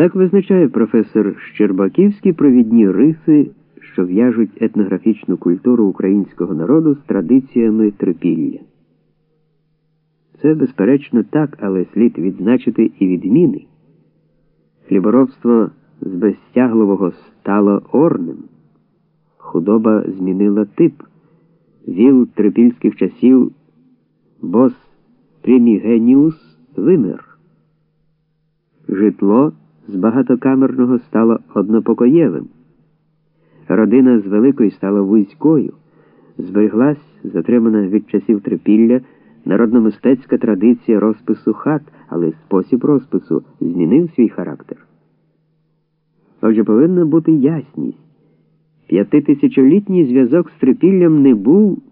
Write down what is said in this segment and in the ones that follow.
Так визначає професор Щербаківський провідні риси, що в'яжуть етнографічну культуру українського народу з традиціями трипілля. Це, безперечно, так, але слід відзначити і відміни. Хліборобство з безстяглового стало орним, худоба змінила тип, віл трипільських часів бос примігеніус вимер. Житло з багатокамерного стало однопокоєвим. Родина з великої стала вузькою, збереглась, затримана від часів трипілля, народно-мистецька традиція розпису хат, але спосіб розпису змінив свій характер. Отже, повинна бути ясність. П'ятитисячолітній зв'язок з трипіллям не був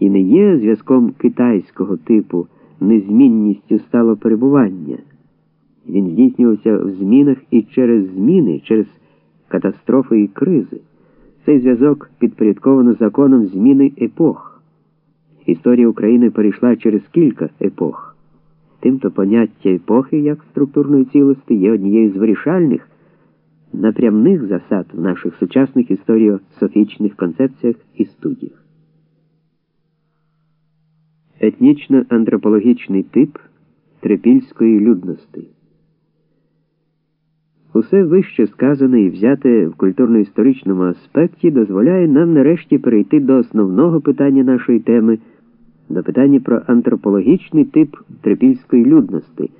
і не є зв'язком китайського типу, незмінністю стало перебування. Він здійснювався в змінах і через зміни, через катастрофи і кризи. Цей зв'язок підпорядковано законом зміни епох. Історія України перейшла через кілька епох. Тимто поняття епохи як структурної цілості є однією з вирішальних, напрямних засад в наших сучасних історіософічних концепціях і студіях. Етнічно-антропологічний тип трипільської людності. Усе вище сказане і взяте в культурно-історичному аспекті дозволяє нам нарешті перейти до основного питання нашої теми, до питання про антропологічний тип трипільської людності,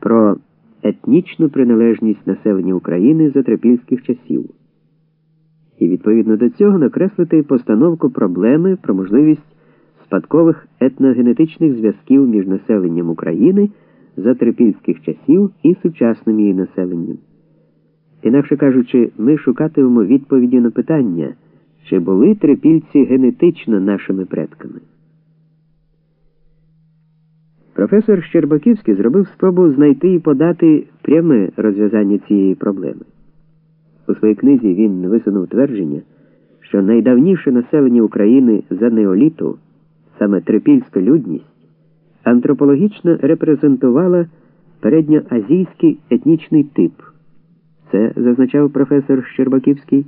про етнічну приналежність населення України за трипільських часів. І відповідно до цього накреслити постановку проблеми про можливість спадкових етногенетичних зв'язків між населенням України за трипільських часів і сучасним її населенням. Інакше кажучи, ми шукатимемо відповіді на питання, чи були трипільці генетично нашими предками. Професор Щербаківський зробив спробу знайти і подати пряме розв'язання цієї проблеми. У своїй книзі він висунув твердження, що найдавніше населення України за неоліту, саме трипільська людність, антропологічно репрезентувала передньоазійський етнічний тип. Це, зазначав професор Щербаківський,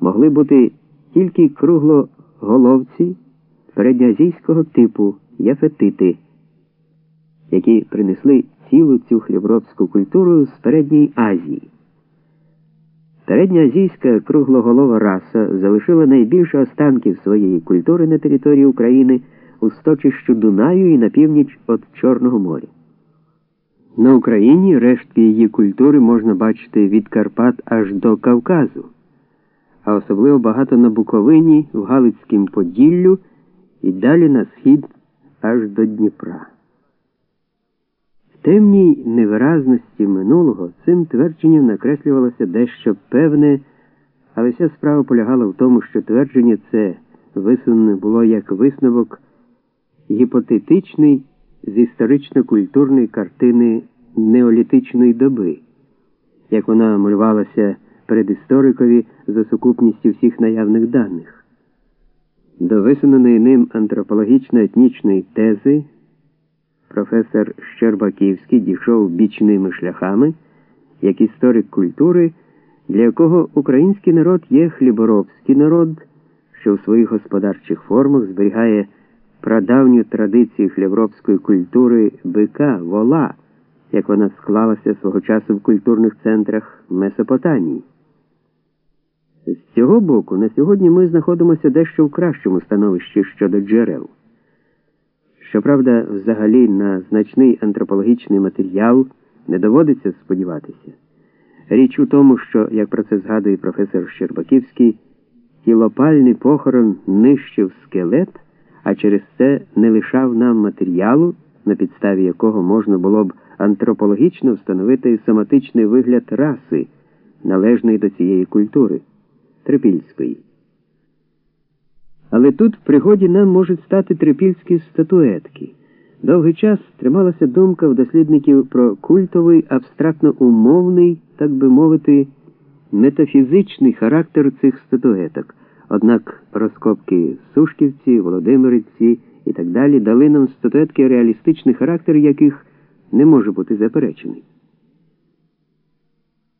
могли бути тільки круглоголовці передньоазійського типу яфетити, які принесли цілу цю хлібробську культуру з передньої Азії. Передньоазійська круглоголова раса залишила найбільше останків своєї культури на території України у сточищу Дунаю і на північ від Чорного моря. На Україні рештки її культури можна бачити від Карпат аж до Кавказу, а особливо багато на Буковині, в Галицькім Поділлю і далі на схід аж до Дніпра. В темній невиразності минулого цим твердженням накреслювалося дещо певне, але вся справа полягала в тому, що твердження це висунене було як висновок гіпотетичний з історично-культурної картини неолітичної доби, як вона малювалася перед історикові за сукупністю всіх наявних даних. До висуненої ним антропологічно-етнічної тези професор Щербаківський дійшов бічними шляхами як історик культури, для якого український народ є хліборобський народ, що в своїх господарчих формах зберігає прадавню традицію хлібробської культури бика, вола, як вона склалася свого часу в культурних центрах Месопотамії. З цього боку, на сьогодні ми знаходимося дещо в кращому становищі щодо джерел. Щоправда, взагалі на значний антропологічний матеріал не доводиться сподіватися. Річ у тому, що, як про це згадує професор Щербаківський, тілопальний похорон нищив скелет а через це не лишав нам матеріалу, на підставі якого можна було б антропологічно встановити соматичний вигляд раси, належної до цієї культури трипільської. Але тут в пригоді нам можуть стати трипільські статуетки. Довгий час трималася думка в дослідників про культовий, абстрактно умовний, так би мовити, метафізичний характер цих статуеток. Однак розкопки Сушківці, Володимирівці і так далі дали нам статуетки реалістичний характер, яких не може бути заперечений.